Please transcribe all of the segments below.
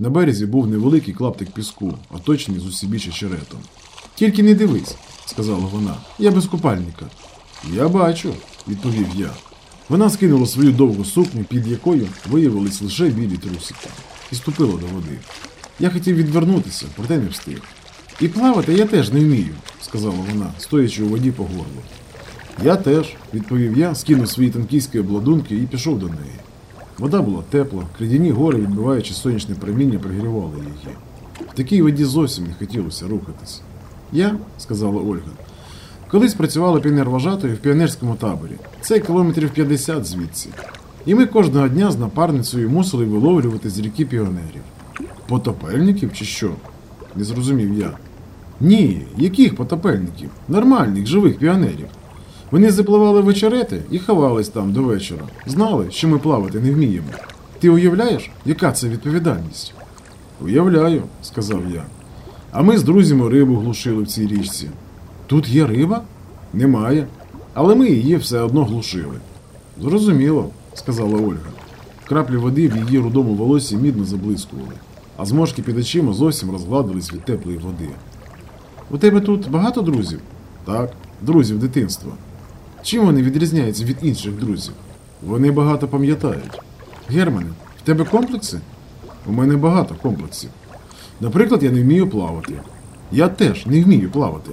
На березі був невеликий клаптик піску, оточений з усібіччя черетом. Тільки не дивись, сказала вона, я без купальника. Я бачу, відповів я. Вона скинула свою довгу сукню, під якою виявились лише білі трусики, і ступила до води. Я хотів відвернутися, проте не встиг. І плавати я теж не вмію, сказала вона, стоячи у воді по горлу. Я теж, відповів я, скинув свої танкійські обладунки і пішов до неї. Вода була тепла, кридяні гори, відбиваючи сонячне проміння, пригрівали її. В такій воді зовсім не хотілося рухатись. Я, сказала Ольга, колись працювала піонервожатою в піонерському таборі. Це кілометрів 50 звідси. І ми кожного дня з напарницею мусили виловлювати з ріки піонерів. Потопельників чи що? Не зрозумів я. Ні, яких потопельників? Нормальних, живих піонерів. Вони запливали в і ховались там до вечора. Знали, що ми плавати не вміємо. Ти уявляєш, яка це відповідальність? Уявляю, сказав я. А ми з друзями рибу глушили в цій річці. Тут є риба? Немає. Але ми її все одно глушили. Зрозуміло, сказала Ольга. Краплі води в її рудому волосі мідно заблискували, а зморшки під очима зовсім розгладились від теплої води. У тебе тут багато друзів? Так, друзів дитинства. Чим вони відрізняються від інших друзів? Вони багато пам'ятають. Германе, в тебе комплекси? У мене багато комплексів. Наприклад, я не вмію плавати. Я теж не вмію плавати,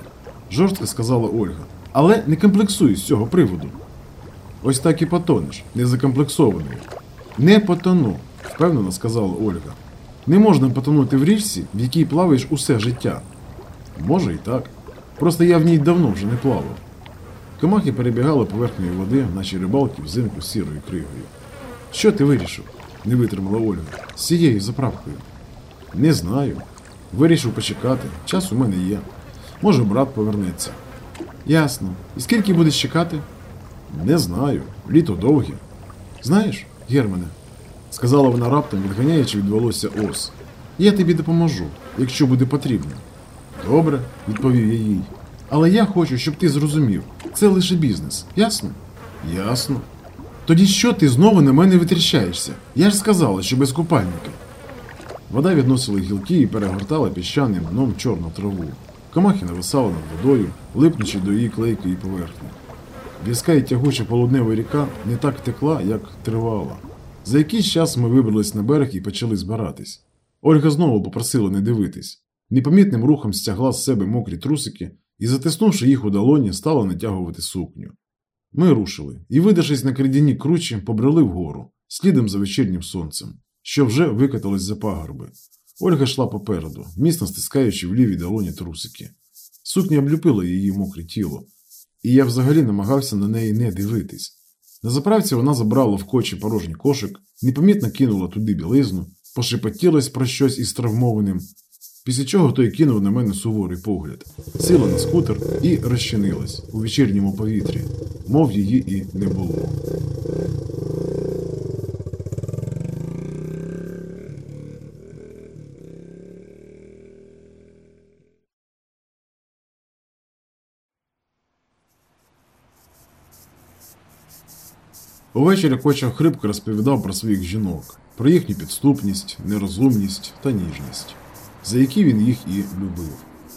жорстко сказала Ольга. Але не комплексую з цього приводу. Ось так і потонеш, незакомплексованою. Не потону, впевнено сказала Ольга. Не можна потонути в річці, в якій плаваєш усе життя. Може і так. Просто я в ній давно вже не плавав. Комахи перебігали поверхнею води, наче рибалки взимку сірою кригою. Що ти вирішив? не витримала Ольга. З цією заправкою. Не знаю. Вирішив почекати. Час у мене є. Може, брат повернеться. Ясно. І скільки будеш чекати? Не знаю. Літо довге. Знаєш, Германе, сказала вона раптом, відганяючи від волосся ос. Я тобі допоможу, якщо буде потрібно. Добре, відповів я їй. Але я хочу, щоб ти зрозумів, це лише бізнес, ясно? Ясно. Тоді що ти знову на мене витріщаєшся? Я ж сказала, що без купальника. Вода відносила гілки і перегортала піщаним дном чорну траву. Комахи нависали над водою, липнучи до її клейкої поверхні. Візка і тягуча полуднева ріка не так текла, як тривала. За якийсь час ми вибрались на берег і почали збиратись. Ольга знову попросила не дивитись. Непомітним рухом стягла з себе мокрі трусики і, затиснувши їх у долоні, стала натягувати сукню. Ми рушили і, видавшись на кридяні кручі, побрели вгору, слідом за вечірнім сонцем, що вже викатались за пагорби. Ольга йшла попереду, міцно стискаючи в лівій долоні трусики. Сукня облюпила її мокре тіло, і я взагалі намагався на неї не дивитись. На заправці вона забрала в кочі порожній кошик, непомітно кинула туди білизну, пошепотілась про щось із травмованим, після чого той кинув на мене суворий погляд, сіла на скутер і розчинилась у вечірньому повітрі, мов її і не було. Увечері Коча хрипко розповідав про своїх жінок, про їхню підступність, нерозумність та ніжність, за які він їх і любив.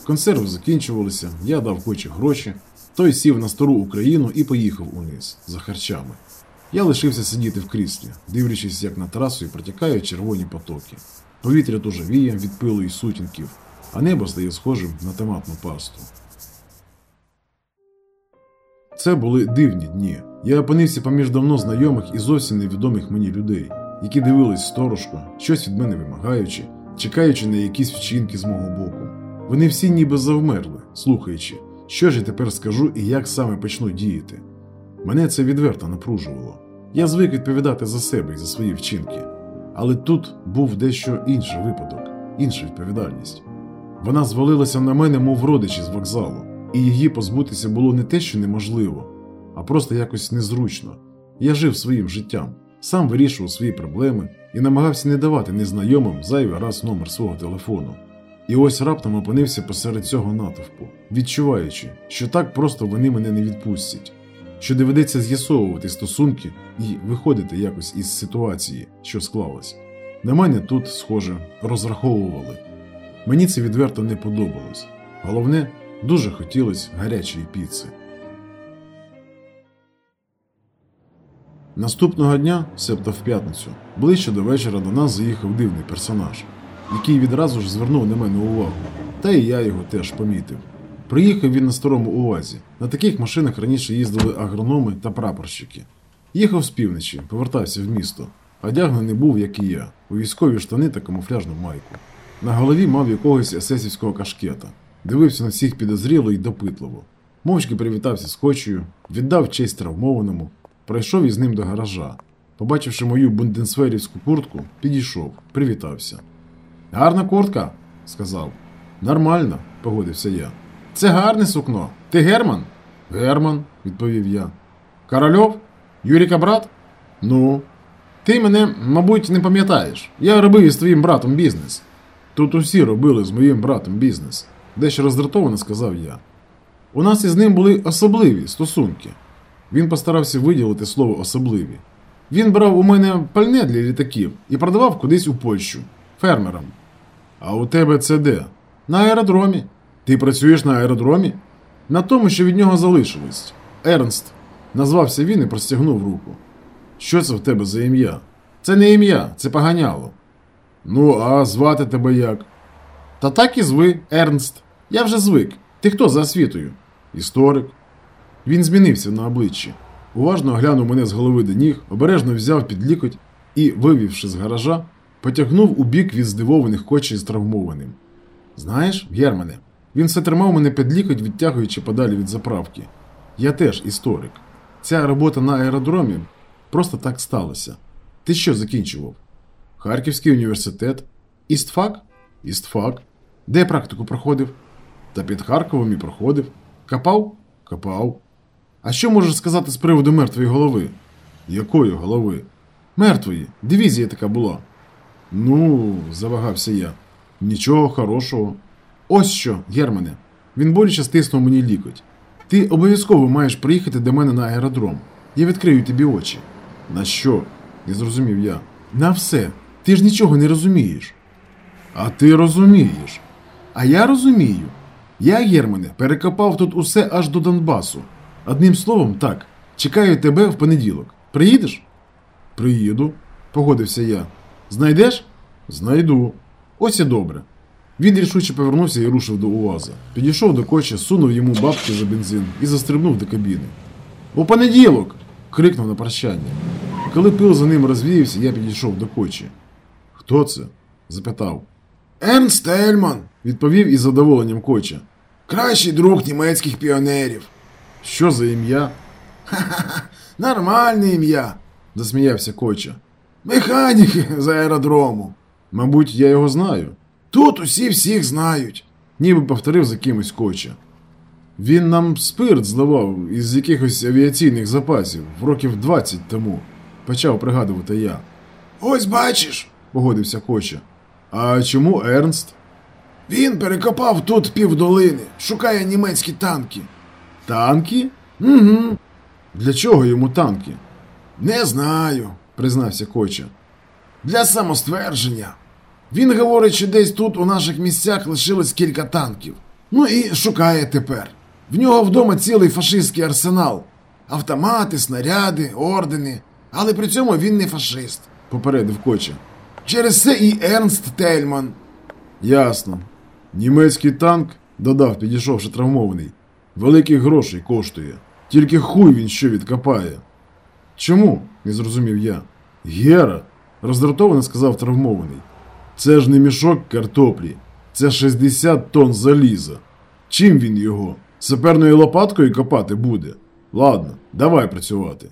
Консерви закінчувалися, я дав Кочі гроші, той сів на стару Україну і поїхав униз за харчами. Я лишився сидіти в кріслі, дивлячись, як на трасу протікають червоні потоки. Повітря дуже віє від пилу і сутінків, а небо стає схожим на томатну пасту. Це були дивні дні. Я опинився поміж давно знайомих і зовсім невідомих мені людей, які дивились сторожко, щось від мене вимагаючи, чекаючи на якісь вчинки з мого боку. Вони всі ніби завмерли, слухаючи, що ж я тепер скажу і як саме почну діяти. Мене це відверто напружувало. Я звик відповідати за себе і за свої вчинки. Але тут був дещо інший випадок, інша відповідальність. Вона звалилася на мене, мов родичі з вокзалу, і її позбутися було не те, що неможливо, а просто якось незручно. Я жив своїм життям, сам вирішував свої проблеми і намагався не давати незнайомим зайвий раз номер свого телефону. І ось раптом опинився посеред цього натовпу, відчуваючи, що так просто вони мене не відпустять, що доведеться з'ясовувати стосунки і виходити якось із ситуації, що склалась. На мене тут, схоже, розраховували. Мені це відверто не подобалось. Головне, дуже хотілося гарячої піци. Наступного дня, себто в п'ятницю, ближче до вечора до нас заїхав дивний персонаж, який відразу ж звернув на мене увагу, та і я його теж помітив. Приїхав він на старому увазі. На таких машинах раніше їздили агрономи та прапорщики. Їхав з півночі, повертався в місто. Одягнений був, як і я, у військові штани та камуфляжну майку. На голові мав якогось есесівського кашкета, дивився на всіх підозріло і допитливо. Мовчки привітався з кочею, віддав честь травмованому, пройшов із ним до гаража. Побачивши мою бунденсверівську куртку, підійшов, привітався. Гарна куртка, сказав. Нормально, погодився я. Це гарне сукно. Ти Герман? Герман, відповів я. Корольов? Юріка брат? Ну. Ти мене, мабуть, не пам'ятаєш. Я робив із твоїм братом бізнес. Тут усі робили з моїм братом бізнес, дещо роздратовано сказав я. У нас із ним були особливі стосунки. Він постарався виділити слово особливі. Він брав у мене пальне для літаків і продавав кудись у Польщу фермерам. А у тебе це де? На аеродромі. Ти працюєш на аеродромі? На тому, що від нього залишилось. Ернст. Назвався він і простягнув руку. Що це в тебе за ім'я? Це не ім'я, це поганяло. Ну, а звати тебе як? Та так і зви, Ернст. Я вже звик. Ти хто за освітою? Історик. Він змінився на обличчі. Уважно оглянув мене з голови до ніг, обережно взяв під лікоть і, вивівши з гаража, потягнув у бік від здивованих кочей з травмованим. Знаєш, Германе, він все тримав мене під лікоть, відтягуючи подалі від заправки. Я теж історик. Ця робота на аеродромі просто так сталося. Ти що закінчував? Харківський університет. Істфак? Істфак. Де практику проходив? Та під Харковом і проходив. Копав? Копав. А що можеш сказати з приводу мертвої голови? Якої голови? Мертвої. Дивізія така була. Ну, завагався я. Нічого хорошого. Ось що, Германе. Він боляче стиснув мені лікоть. Ти обов'язково маєш приїхати до мене на аеродром. Я відкрию тобі очі. На що? не зрозумів я. На все. Ти ж нічого не розумієш. А ти розумієш. А я розумію. Я, Германе, перекопав тут усе аж до Донбасу. Одним словом, так, чекаю тебе в понеділок. Приїдеш? Приїду, погодився я. Знайдеш? Знайду. Ось і добре. Він рішуче повернувся і рушив до УАЗа. Підійшов до коча, сунув йому бабки за бензин і застрибнув до кабіни. У понеділок. крикнув на прощання. Коли пил за ним розвіявся, я підійшов до кочі. Хто це? запитав. Ернст Тельман, Відповів із задоволенням коча. кращий друг німецьких піонерів. Що за ім'я? Ха-ха, Нормальне ім'я. засміявся коча. Механіки з аеродрому. Мабуть, я його знаю. Тут усі всіх знають. Ніби повторив за кимось коча. Він нам спирт зливав із якихось авіаційних запасів в років 20 тому, почав пригадувати я. Ось бачиш, Погодився коча. А чому Ернст? він перекопав тут півдолини, шукає німецькі танки. Танки? Угу. Для чого йому танки? Не знаю. признався коча. Для самоствердження. Він говорить, що десь тут у наших місцях лишилось кілька танків. Ну і шукає тепер. В нього вдома цілий фашистський арсенал. Автомати, снаряди, ордени. Але при цьому він не фашист. Попередив коча. Через це і Ернст Тельман. Ясно. Німецький танк, додав, підійшовши травмований, великих грошей коштує. Тільки хуй він що відкопає. Чому? не зрозумів я. Гера, роздратовано сказав травмований. Це ж не мішок картоплі, це 60 тонн заліза. Чим він його? Саперною лопаткою копати буде? Ладно, давай працювати.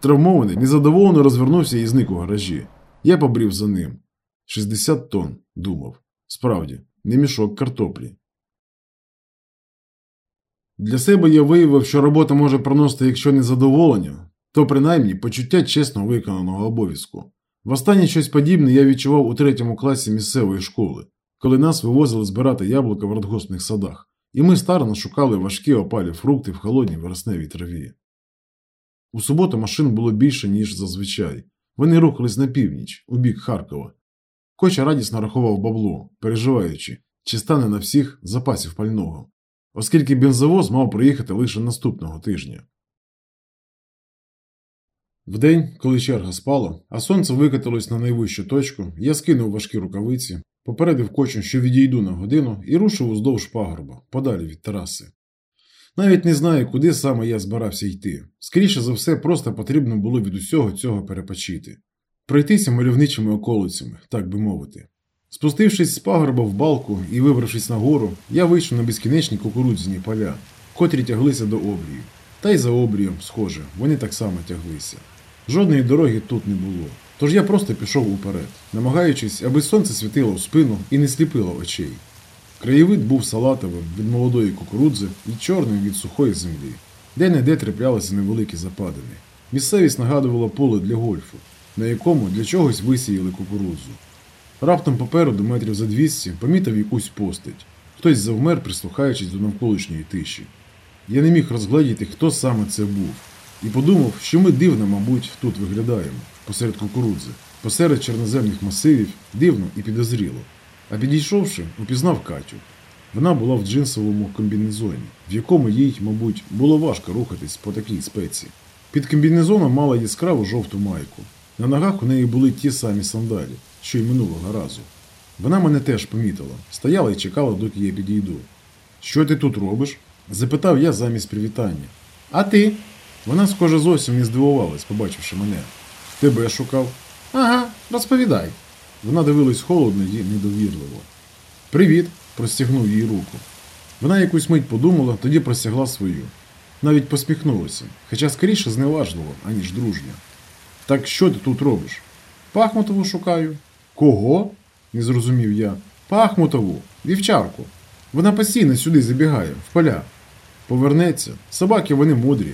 Травмований незадоволено розвернувся і зник у гаражі. Я побрів за ним. 60 тонн, думав. Справді, не мішок картоплі. Для себе я виявив, що робота може приносити, якщо не задоволення, то принаймні почуття чесно виконаного обов'язку. Востаннє щось подібне я відчував у третьому класі місцевої школи, коли нас вивозили збирати яблука в радгоспних садах, і ми старано шукали важкі опалі фрукти в холодній вересневій траві. У суботу машин було більше, ніж зазвичай. Вони рухались на північ, у бік Харкова. Коча радісно рахував бабло, переживаючи, чи стане на всіх запасів пального, оскільки бензовоз мав приїхати лише наступного тижня. Вдень, коли черга спала, а сонце викатилось на найвищу точку, я скинув важкі рукавиці, попередив кочу, що відійду на годину, і рушив уздовж пагорба, подалі від тераси. Навіть не знаю, куди саме я збирався йти. Скоріше за все, просто потрібно було від усього цього перепочити, пройтися мальовничими околицями, так би мовити. Спустившись з пагорба в балку і вибравшись нагору, я вийшов на безкінечні кукурудзяні поля, котрі тяглися до обрію. Та й за обрієм, схоже, вони так само тяглися. Жодної дороги тут не було. Тож я просто пішов уперед, намагаючись, аби сонце світило в спину і не сліпило очей. Краєвид був салатовим від молодої кукурудзи і чорним від сухої землі, де не де траплялися невеликі западини. Місцевість нагадувала поле для гольфу, на якому для чогось висіяли кукурудзу. Раптом попереду, метрів за 200, помітив якусь постать. Хтось завмер, прислухаючись до навколишньої тиші. Я не міг розгледіти, хто саме це був, і подумав, що ми дивно, мабуть, тут виглядаємо, посеред кукурудзи, посеред чорноземних масивів, дивно і підозріло. А підійшовши, упізнав Катю. Вона була в джинсовому комбінезоні, в якому їй, мабуть, було важко рухатись по такій спеці. Під комбінезоном мала яскраву жовту майку. На ногах у неї були ті самі сандалі, що й минулого разу. Вона мене теж помітила, стояла і чекала, доки я підійду. Що ти тут робиш? запитав я замість привітання. А ти? Вона, схоже, зовсім не здивувалась, побачивши мене. Тебе шукав. Ага, розповідай. Вона дивилась холодно і недовірливо. Привіт, простягнув їй руку. Вона якусь мить подумала, тоді простягла свою. Навіть посміхнулася, хоча скоріше зневажливо, аніж дружньо. Так що ти тут робиш? Пахмутову шукаю. Кого? не зрозумів я. Пахмутову, вівчарку. Вона постійно сюди забігає, в поля. Повернеться, собаки вони мудрі.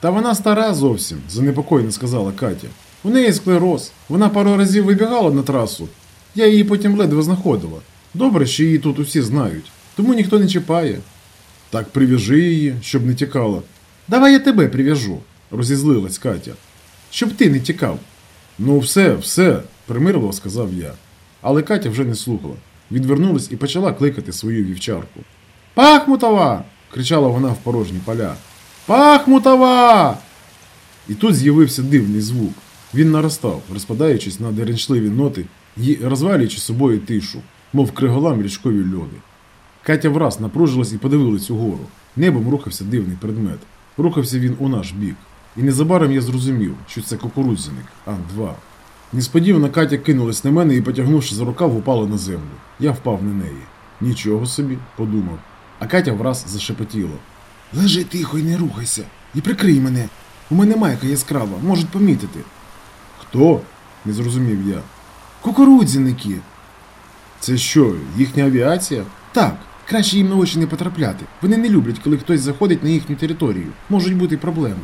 Та вона стара зовсім, занепокоєно сказала Катя. У неї склероз. Вона пару разів вибігала на трасу. Я її потім ледве знаходила. Добре, що її тут усі знають, тому ніхто не чіпає. Так прив'яжи її, щоб не тікала. Давай я тебе прив'яжу, розізлилась Катя. Щоб ти не тікав. Ну, все, все, примирливо сказав я. Але Катя вже не слухала. Відвернулась і почала кликати свою вівчарку. Пахмутова! кричала вона в порожні поля. Пахмутова! І тут з'явився дивний звук. Він наростав, розпадаючись на деренчливі ноти і розвалюючи собою тишу, мов криголам річкові льоди. Катя враз напружилась і подивилась угору. Небом рухався дивний предмет. Рухався він у наш бік. І незабаром я зрозумів, що це кукурудзяник Ан-2. Несподівано Катя кинулась на мене і, потягнувши за рукав, упала на землю. Я впав на неї. Нічого собі, подумав. А Катя враз зашепотіла. Лежи тихо і не рухайся. І прикрий мене. У мене майка яскрава, можуть помітити. Хто? не зрозумів я. Кукурудзяники. Це що, їхня авіація? Так, краще їм на очі не потрапляти. Вони не люблять, коли хтось заходить на їхню територію. Можуть бути проблеми.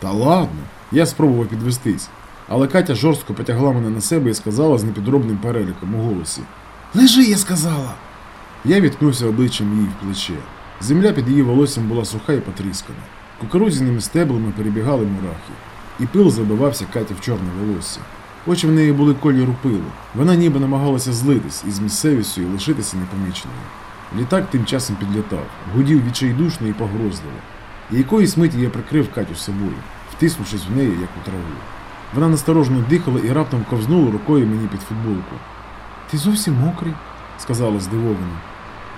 Та ладно, я спробував підвестись. Але Катя жорстко потягла мене на себе і сказала з непідробним переліком у голосі. Лежи, я сказала. Я відкнувся обличчям їй в плече. Земля під її волоссям була суха і потріскана. Кукурудзяними стеблами перебігали мурахи, і пил забивався Каті в чорне волосся. Очі в неї були кольору пилу. Вона ніби намагалася злитись із місцевістю і лишитися непоміченою. Літак тим часом підлітав, гудів відчайдушно і погрозливо. І якоїсь миті я прикрив Катю собою, втиснувшись в неї, як у траву. Вона насторожно дихала і раптом ковзнула рукою мені під футболку. Ти зовсім мокрий, сказала здивовано.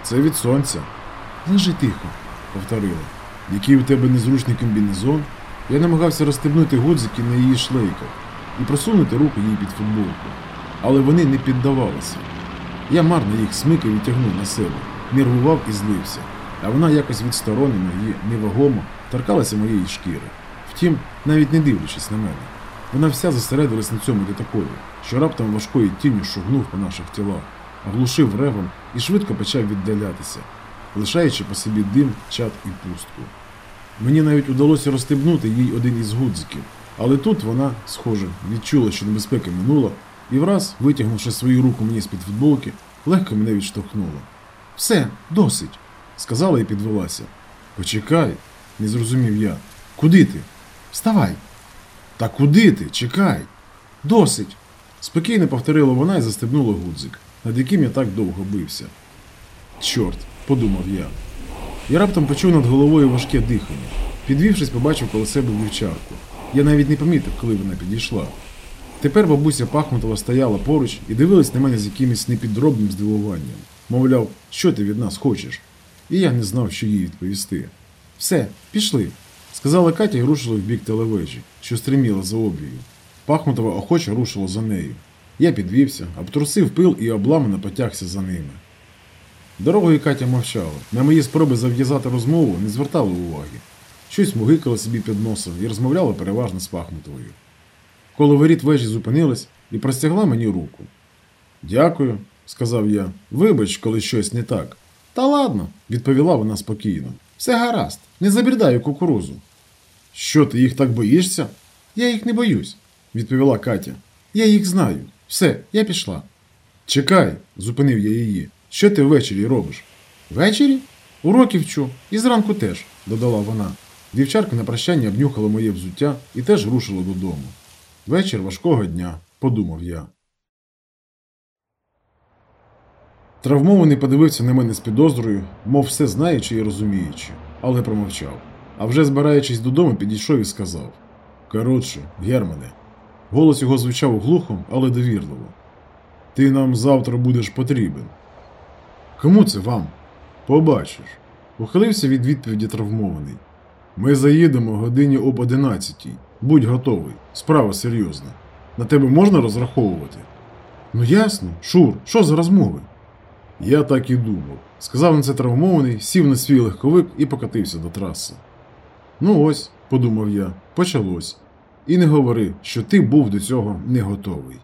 Це від сонця, Лежи тихо. повторила. Який у тебе незручний комбінезон? Я намагався розстебнути гудзики на її шлейках і просунути руку їй під футболку. Але вони не піддавалися. Я марно їх смикав і тягнув на себе, нервував і злився, а вона якось відсторонено і невагомо торкалася моєї шкіри. Втім, навіть не дивлячись на мене. Вона вся зосередилась на цьому літакові, що раптом важкою тінню шугнув по наших тілах, оглушив ревом і швидко почав віддалятися, лишаючи по собі дим, чад і пустку. Мені навіть удалося розстебнути їй один із гудзиків, але тут вона, схоже, відчула, що небезпека минула, і враз, витягнувши свою руку мені з-під футболки, легко мене відштовхнула. Все, досить. Сказала і підвелася. Почекай, не зрозумів я. Куди ти? Вставай. Та куди ти? Чекай. Досить. Спокійно повторила вона і застебнула гудзик, над яким я так довго бився. Чорт, подумав я. Я раптом почув над головою важке дихання. Підвівшись, побачив коло себе вівчарку. Я навіть не помітив, коли вона підійшла. Тепер бабуся Пахмутова стояла поруч і дивилась на мене з якимось непідробним здивуванням. Мовляв, що ти від нас хочеш? І я не знав, що їй відповісти. Все, пішли, сказала Катя і рушила в бік телевежі, що стриміла за обрію. Пахмутова охоче рушила за нею. Я підвівся, обтрусив пил і обламано потягся за ними. Дорогою Катя мовчала. На мої спроби зав'язати розмову не звертала уваги. Щось мугикала собі під носом і розмовляла переважно з Пахмутовою. Коло воріт вежі зупинилась і простягла мені руку. Дякую, сказав я. Вибач, коли щось не так. Та ладно, відповіла вона спокійно. Все гаразд, не забірдаю кукурузу. Що, ти їх так боїшся? Я їх не боюсь, відповіла Катя. Я їх знаю. Все, я пішла. Чекай, зупинив я її. Що ти ввечері робиш? Ввечері? Уроки вчу, і зранку теж, додала вона. Дівчарка на прощання обнюхала моє взуття і теж рушила додому. Вечір важкого дня, подумав я. Травмований подивився на мене з підозрою, мов все знаючи і розуміючи, але промовчав. А вже збираючись додому, підійшов і сказав: Коротше, Германе. Голос його звучав глухо, але довірливо. Ти нам завтра будеш потрібен. Кому це вам? Побачиш. Ухилився від відповіді травмований. Ми заїдемо годині об одинадцятій. Будь готовий. Справа серйозна. На тебе можна розраховувати? Ну ясно, Шур, що за розмови? Я так і думав. Сказав на це травмований, сів на свій легковик і покатився до траси. Ну ось, подумав я, почалось. І не говори, що ти був до цього не готовий.